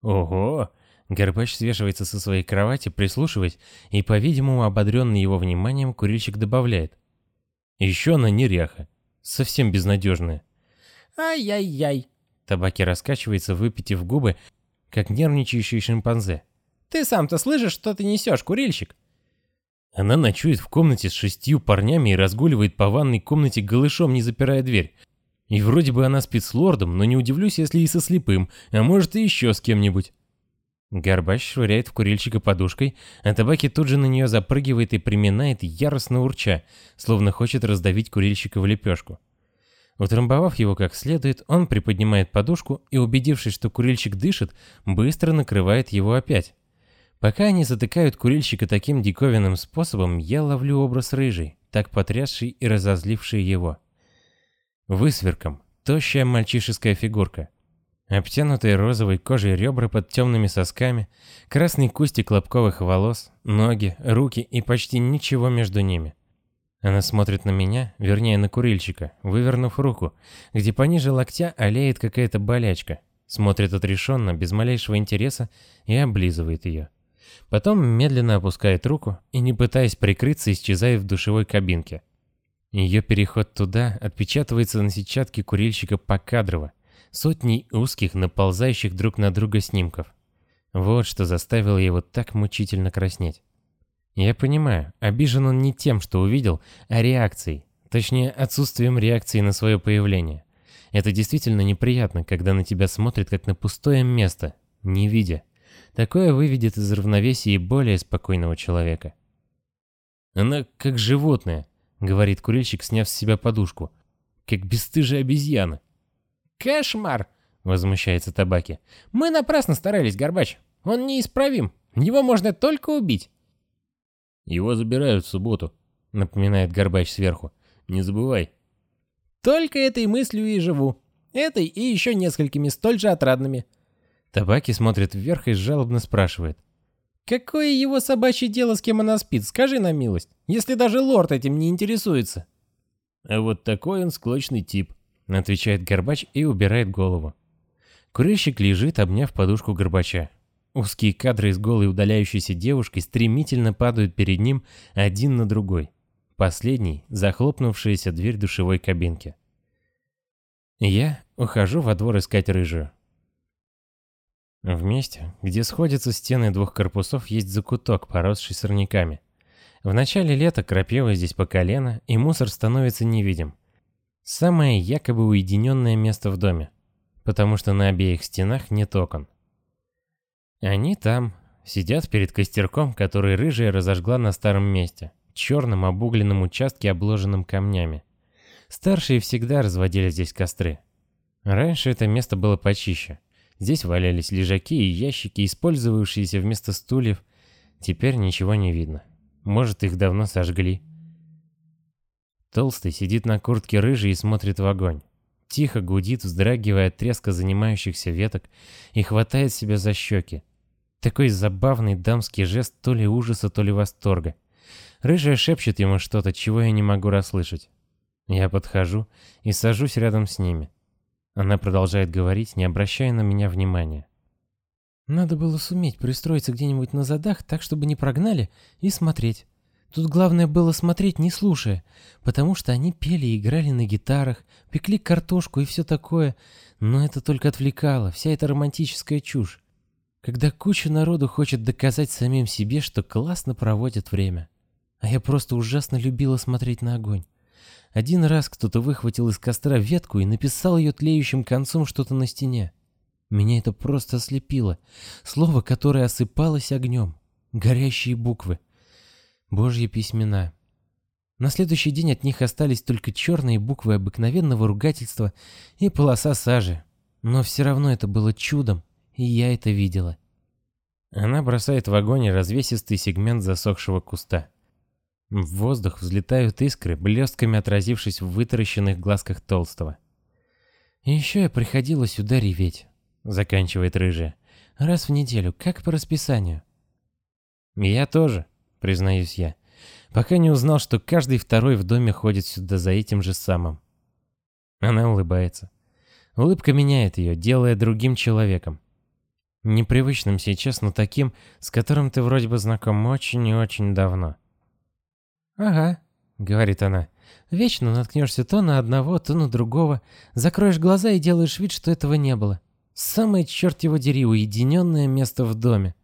«Ого!» Горбач свешивается со своей кровати, прислушиваясь, и, по-видимому, ободренный его вниманием, курильщик добавляет. «Еще она неряха. Совсем безнадежная». Ай-яй-яй. Табаки раскачивается, выпитив губы, как нервничающий шимпанзе. Ты сам-то слышишь, что ты несешь, курильщик? Она ночует в комнате с шестью парнями и разгуливает по ванной комнате голышом, не запирая дверь. И вроде бы она спит с лордом, но не удивлюсь, если и со слепым, а может и еще с кем-нибудь. Горбач швыряет в курильщика подушкой, а табаки тут же на нее запрыгивает и приминает, яростно урча, словно хочет раздавить курильщика в лепешку. Утрамбовав его как следует, он приподнимает подушку и, убедившись, что курильщик дышит, быстро накрывает его опять. Пока они затыкают курильщика таким диковинным способом, я ловлю образ рыжий, так потрясший и разозливший его. Высверком, тощая мальчишеская фигурка. Обтянутые розовой кожей ребра под темными сосками, красный кустик лобковых волос, ноги, руки и почти ничего между ними. Она смотрит на меня, вернее на курильщика, вывернув руку, где пониже локтя олеет какая-то болячка. Смотрит отрешенно, без малейшего интереса и облизывает ее. Потом медленно опускает руку и, не пытаясь прикрыться, исчезает в душевой кабинке. Ее переход туда отпечатывается на сетчатке курильщика покадрово, сотней узких, наползающих друг на друга снимков. Вот что заставило его так мучительно краснеть. Я понимаю, обижен он не тем, что увидел, а реакцией, точнее отсутствием реакции на свое появление. Это действительно неприятно, когда на тебя смотрят как на пустое место, не видя. Такое выведет из равновесия и более спокойного человека. «Она как животное», — говорит курильщик, сняв с себя подушку. «Как бесстыжая обезьяна». «Кошмар!» — возмущается Табаки. «Мы напрасно старались, Горбач. Он неисправим. Его можно только убить». «Его забирают в субботу», — напоминает Горбач сверху. «Не забывай». «Только этой мыслью и живу. Этой и еще несколькими столь же отрадными. Табаки смотрит вверх и жалобно спрашивает. «Какое его собачье дело, с кем она спит, скажи на милость, если даже лорд этим не интересуется?» «А вот такой он склочный тип», — отвечает Горбач и убирает голову. Курильщик лежит, обняв подушку Горбача. Узкие кадры с голой удаляющейся девушкой стремительно падают перед ним один на другой. Последний — захлопнувшаяся дверь душевой кабинки. Я ухожу во двор искать рыжую. В месте, где сходятся стены двух корпусов, есть закуток, поросший сорняками. В начале лета крапива здесь по колено, и мусор становится невидим. Самое якобы уединенное место в доме, потому что на обеих стенах нет окон. Они там, сидят перед костерком, который рыжая разожгла на старом месте, черном обугленном участке, обложенном камнями. Старшие всегда разводили здесь костры. Раньше это место было почище. Здесь валялись лежаки и ящики, использовавшиеся вместо стульев. Теперь ничего не видно. Может, их давно сожгли. Толстый сидит на куртке рыжий и смотрит в огонь. Тихо гудит, вздрагивая от треска занимающихся веток, и хватает себя за щеки. Такой забавный дамский жест то ли ужаса, то ли восторга. Рыжая шепчет ему что-то, чего я не могу расслышать. Я подхожу и сажусь рядом с ними. Она продолжает говорить, не обращая на меня внимания. Надо было суметь пристроиться где-нибудь на задах, так чтобы не прогнали, и смотреть. Тут главное было смотреть, не слушая, потому что они пели и играли на гитарах, пекли картошку и все такое, но это только отвлекало, вся эта романтическая чушь. Когда куча народу хочет доказать самим себе, что классно проводят время. А я просто ужасно любила смотреть на огонь. Один раз кто-то выхватил из костра ветку и написал ее тлеющим концом что-то на стене. Меня это просто ослепило. Слово, которое осыпалось огнем. Горящие буквы. Божьи письмена. На следующий день от них остались только черные буквы обыкновенного ругательства и полоса сажи. Но все равно это было чудом, и я это видела. Она бросает в огонь развесистый сегмент засохшего куста. В воздух взлетают искры, блестками отразившись в вытаращенных глазках Толстого. «И еще я приходила сюда реветь», — заканчивает рыжая. «Раз в неделю, как по расписанию». «Я тоже», — признаюсь я, пока не узнал, что каждый второй в доме ходит сюда за этим же самым. Она улыбается. Улыбка меняет ее, делая другим человеком. Непривычным сейчас, но таким, с которым ты вроде бы знаком очень и очень давно. «Ага», — говорит она, — «вечно наткнешься то на одного, то на другого, закроешь глаза и делаешь вид, что этого не было. Самое черт его дери, уединенное место в доме».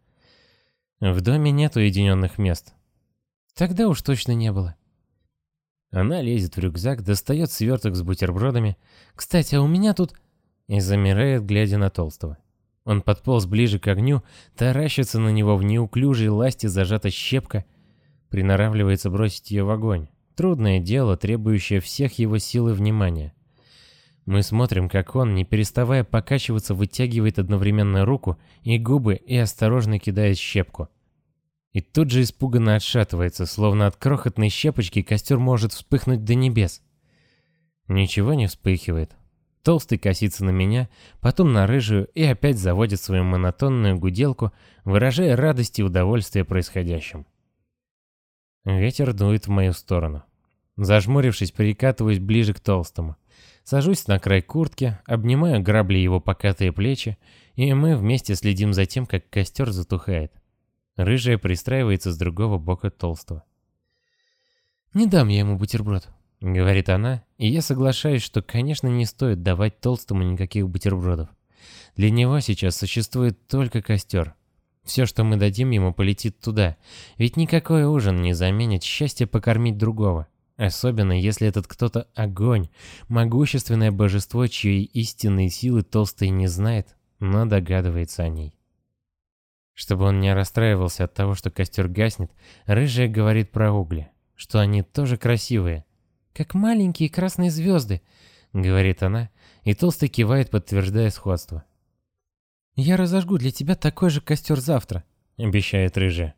«В доме нет уединенных мест». «Тогда уж точно не было». Она лезет в рюкзак, достает сверток с бутербродами. «Кстати, а у меня тут...» И замирает, глядя на Толстого. Он подполз ближе к огню, таращится на него в неуклюжей ласти зажата щепка, приноравливается бросить ее в огонь. Трудное дело, требующее всех его сил и внимания. Мы смотрим, как он, не переставая покачиваться, вытягивает одновременно руку и губы и осторожно кидает щепку. И тут же испуганно отшатывается, словно от крохотной щепочки костер может вспыхнуть до небес. Ничего не вспыхивает. Толстый косится на меня, потом на рыжую и опять заводит свою монотонную гуделку, выражая радость и удовольствие происходящим. Ветер дует в мою сторону. Зажмурившись, перекатываюсь ближе к толстому. Сажусь на край куртки, обнимаю грабли его покатые плечи, и мы вместе следим за тем, как костер затухает. Рыжая пристраивается с другого бока толстого. «Не дам я ему бутерброд», — говорит она, и я соглашаюсь, что, конечно, не стоит давать толстому никаких бутербродов. Для него сейчас существует только костер, все, что мы дадим ему, полетит туда, ведь никакой ужин не заменит счастье покормить другого. Особенно, если этот кто-то огонь, могущественное божество, чьей истинной силы Толстый не знает, но догадывается о ней. Чтобы он не расстраивался от того, что костер гаснет, Рыжая говорит про угли, что они тоже красивые. «Как маленькие красные звезды», — говорит она, и Толстый кивает, подтверждая сходство. «Я разожгу для тебя такой же костер завтра», — обещает Рыжая.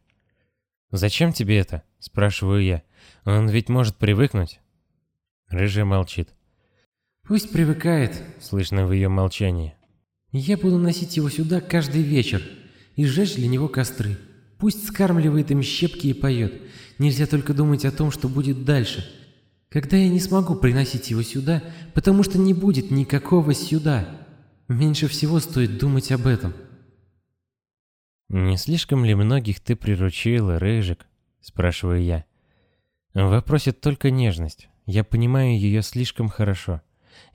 «Зачем тебе это?» — спрашиваю я. «Он ведь может привыкнуть». Рыжая молчит. «Пусть привыкает», — слышно в ее молчании. «Я буду носить его сюда каждый вечер и сжечь для него костры. Пусть скармливает им щепки и поет. Нельзя только думать о том, что будет дальше. Когда я не смогу приносить его сюда, потому что не будет никакого сюда». Меньше всего стоит думать об этом. «Не слишком ли многих ты приручила, Рыжик?» – спрашиваю я. В вопросе только нежность. Я понимаю ее слишком хорошо.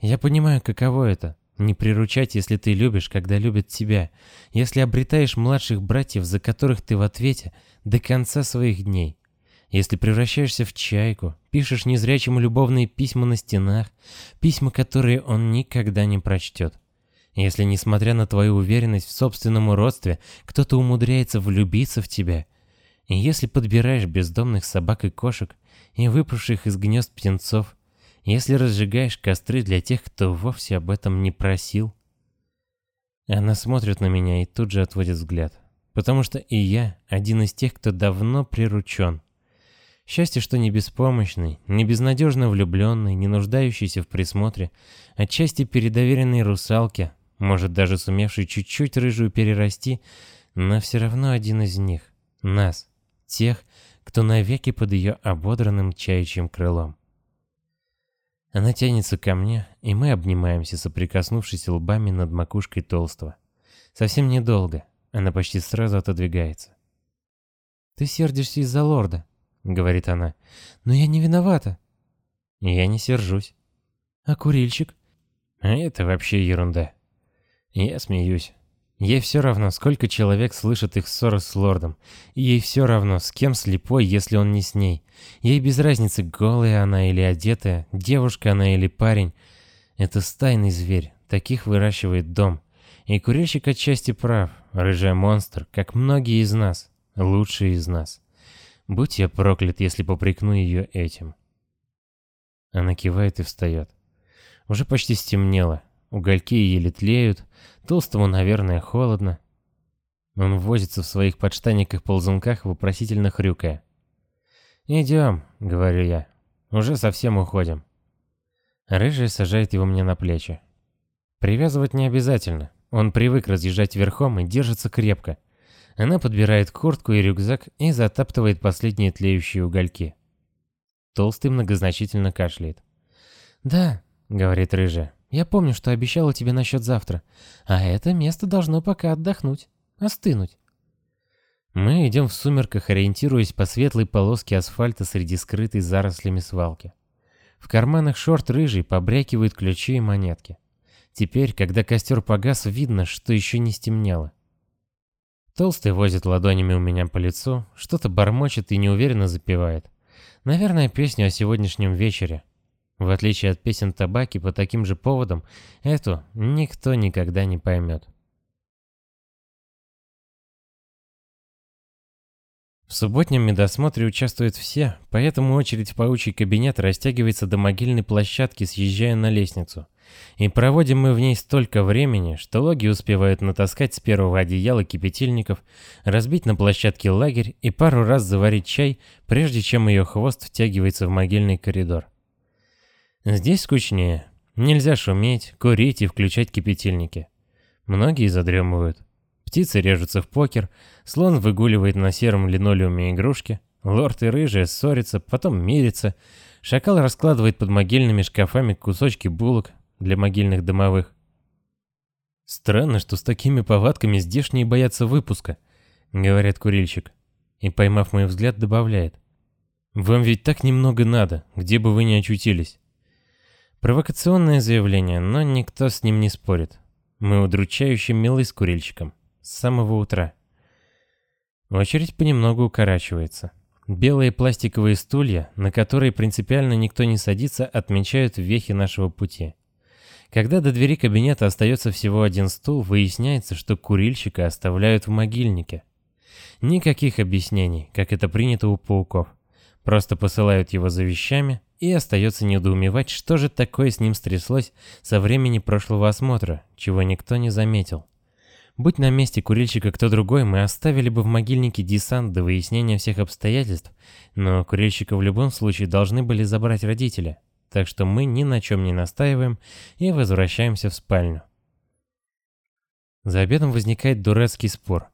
Я понимаю, каково это – не приручать, если ты любишь, когда любят тебя, если обретаешь младших братьев, за которых ты в ответе до конца своих дней. Если превращаешься в чайку, пишешь незрячему любовные письма на стенах, письма, которые он никогда не прочтет. Если, несмотря на твою уверенность в собственном уродстве, кто-то умудряется влюбиться в тебя, и если подбираешь бездомных собак и кошек, и выпавших из гнезд птенцов, если разжигаешь костры для тех, кто вовсе об этом не просил. Она смотрит на меня и тут же отводит взгляд, потому что и я один из тех, кто давно приручен. Счастье, что не беспомощный, не безнадежно влюбленный, не нуждающийся в присмотре, отчасти передоверенный русалке, может даже сумевший чуть-чуть рыжую перерасти, но все равно один из них, нас, тех, кто навеки под ее ободранным чаячьим крылом. Она тянется ко мне, и мы обнимаемся, соприкоснувшись лбами над макушкой толстого. Совсем недолго, она почти сразу отодвигается. «Ты сердишься из-за лорда», — говорит она, — «но я не виновата». «Я не сержусь». «А курильщик?» «А это вообще ерунда», я смеюсь. Ей все равно, сколько человек слышит их ссоры с лордом. И ей все равно, с кем слепой, если он не с ней. Ей без разницы, голая она или одетая, девушка она или парень. Это стайный зверь, таких выращивает дом. И курильщик отчасти прав, рыжий монстр, как многие из нас, лучшие из нас. Будь я проклят, если попрекну ее этим. Она кивает и встает. Уже почти стемнело, Угольки еле тлеют, толстому, наверное, холодно. Он возится в своих подштанниках-ползунках, вопросительно хрюкая. «Идем», — говорю я. «Уже совсем уходим». Рыжий сажает его мне на плечи. Привязывать не обязательно. Он привык разъезжать верхом и держится крепко. Она подбирает куртку и рюкзак и затаптывает последние тлеющие угольки. Толстый многозначительно кашляет. «Да», — говорит Рыжая, — «я помню, что обещала тебе насчет завтра. А это место должно пока отдохнуть, остынуть». Мы идем в сумерках, ориентируясь по светлой полоске асфальта среди скрытой зарослями свалки. В карманах шорт рыжий побрякивают ключи и монетки. Теперь, когда костер погас, видно, что еще не стемнело. Толстый возит ладонями у меня по лицу, что-то бормочет и неуверенно запевает. Наверное, песню о сегодняшнем вечере. В отличие от песен табаки по таким же поводам, эту никто никогда не поймет. В субботнем медосмотре участвуют все, поэтому очередь в паучий кабинет растягивается до могильной площадки, съезжая на лестницу. И проводим мы в ней столько времени, что логи успевают натаскать с первого одеяла кипятильников, разбить на площадке лагерь и пару раз заварить чай, прежде чем ее хвост втягивается в могильный коридор. Здесь скучнее. Нельзя шуметь, курить и включать кипятильники. Многие задремывают. Птицы режутся в покер, слон выгуливает на сером линолеуме игрушки, лорд и рыжая ссорятся, потом мирятся, шакал раскладывает под могильными шкафами кусочки булок для могильных домовых. «Странно, что с такими повадками здешние боятся выпуска», — говорит курильщик. И, поймав мой взгляд, добавляет. «Вам ведь так немного надо, где бы вы ни очутились». Провокационное заявление, но никто с ним не спорит. Мы удручающе милы с курильщиком. С самого утра. Очередь понемногу укорачивается. Белые пластиковые стулья, на которые принципиально никто не садится, отмечают вехи нашего пути. Когда до двери кабинета остается всего один стул, выясняется, что курильщика оставляют в могильнике. Никаких объяснений, как это принято у пауков. Просто посылают его за вещами, и остается недоумевать, что же такое с ним стряслось со времени прошлого осмотра, чего никто не заметил. Будь на месте курильщика кто другой, мы оставили бы в могильнике десант до выяснения всех обстоятельств, но курильщика в любом случае должны были забрать родители, так что мы ни на чем не настаиваем и возвращаемся в спальню. За обедом возникает дурацкий спор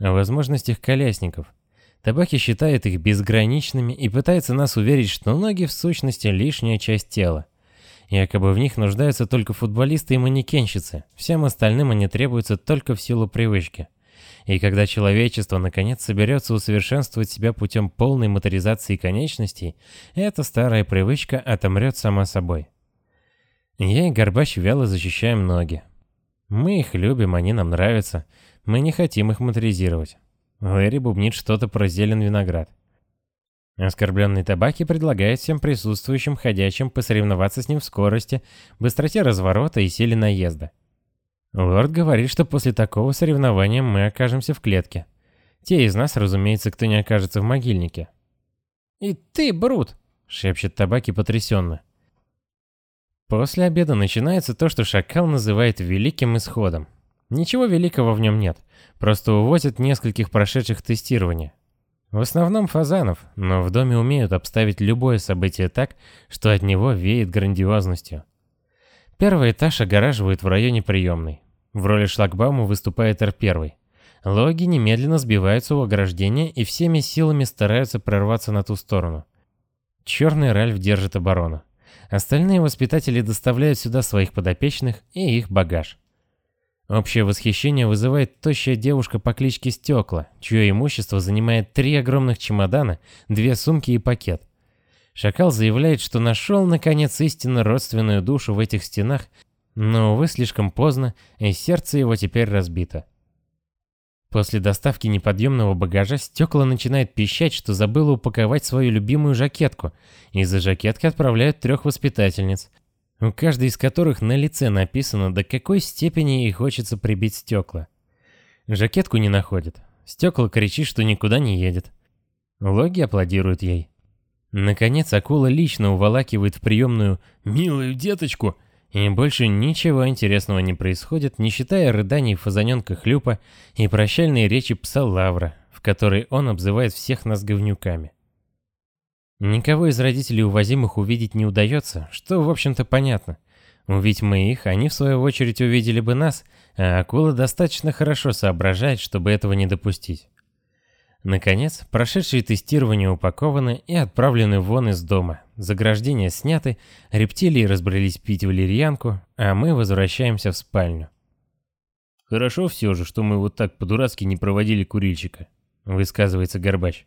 о возможностях колясников. Табаки считает их безграничными и пытается нас уверить, что ноги в сущности лишняя часть тела. Якобы в них нуждаются только футболисты и манекенщицы, всем остальным они требуются только в силу привычки. И когда человечество наконец соберется усовершенствовать себя путем полной моторизации конечностей, эта старая привычка отомрет сама собой. Я и Горбач вяло защищаем ноги. Мы их любим, они нам нравятся, мы не хотим их моторизировать. Лэри бубнит что-то про зелен виноград. Оскорбленный табаки предлагает всем присутствующим ходячим посоревноваться с ним в скорости, быстроте разворота и силе наезда. Лорд говорит, что после такого соревнования мы окажемся в клетке. Те из нас, разумеется, кто не окажется в могильнике. «И ты, Брут!» — шепчет табаки потрясенно. После обеда начинается то, что шакал называет великим исходом. Ничего великого в нем нет, просто увозят нескольких прошедших тестирования. В основном фазанов, но в доме умеют обставить любое событие так, что от него веет грандиозностью. Первый этаж огораживают в районе приемной. В роли шлагбаума выступает Р-1. Логи немедленно сбиваются у ограждения и всеми силами стараются прорваться на ту сторону. Черный Ральф держит оборону. Остальные воспитатели доставляют сюда своих подопечных и их багаж. Общее восхищение вызывает тощая девушка по кличке Стекла, чье имущество занимает три огромных чемодана, две сумки и пакет. Шакал заявляет, что нашел, наконец, истинно родственную душу в этих стенах, но, увы, слишком поздно, и сердце его теперь разбито. После доставки неподъемного багажа Стекла начинает пищать, что забыла упаковать свою любимую жакетку, и за жакетки отправляют трех воспитательниц, у каждой из которых на лице написано, до какой степени ей хочется прибить стекла. Жакетку не находит. Стекла кричит, что никуда не едет. Логи аплодируют ей. Наконец акула лично уволакивает в приемную «милую деточку», и больше ничего интересного не происходит, не считая рыданий фазаненка Хлюпа и прощальной речи пса Лавра, в которой он обзывает всех нас говнюками. Никого из родителей увозимых увидеть не удается, что, в общем-то, понятно. Увидеть мы их, они в свою очередь увидели бы нас, а акула достаточно хорошо соображает, чтобы этого не допустить. Наконец, прошедшие тестирование упакованы и отправлены вон из дома. Заграждения сняты, рептилии разбрались пить валерьянку, а мы возвращаемся в спальню. «Хорошо все же, что мы вот так по-дурацки не проводили курильщика», — высказывается Горбач.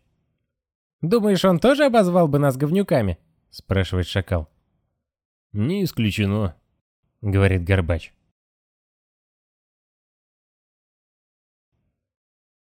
«Думаешь, он тоже обозвал бы нас говнюками?» — спрашивает Шакал. «Не исключено», — говорит Горбач.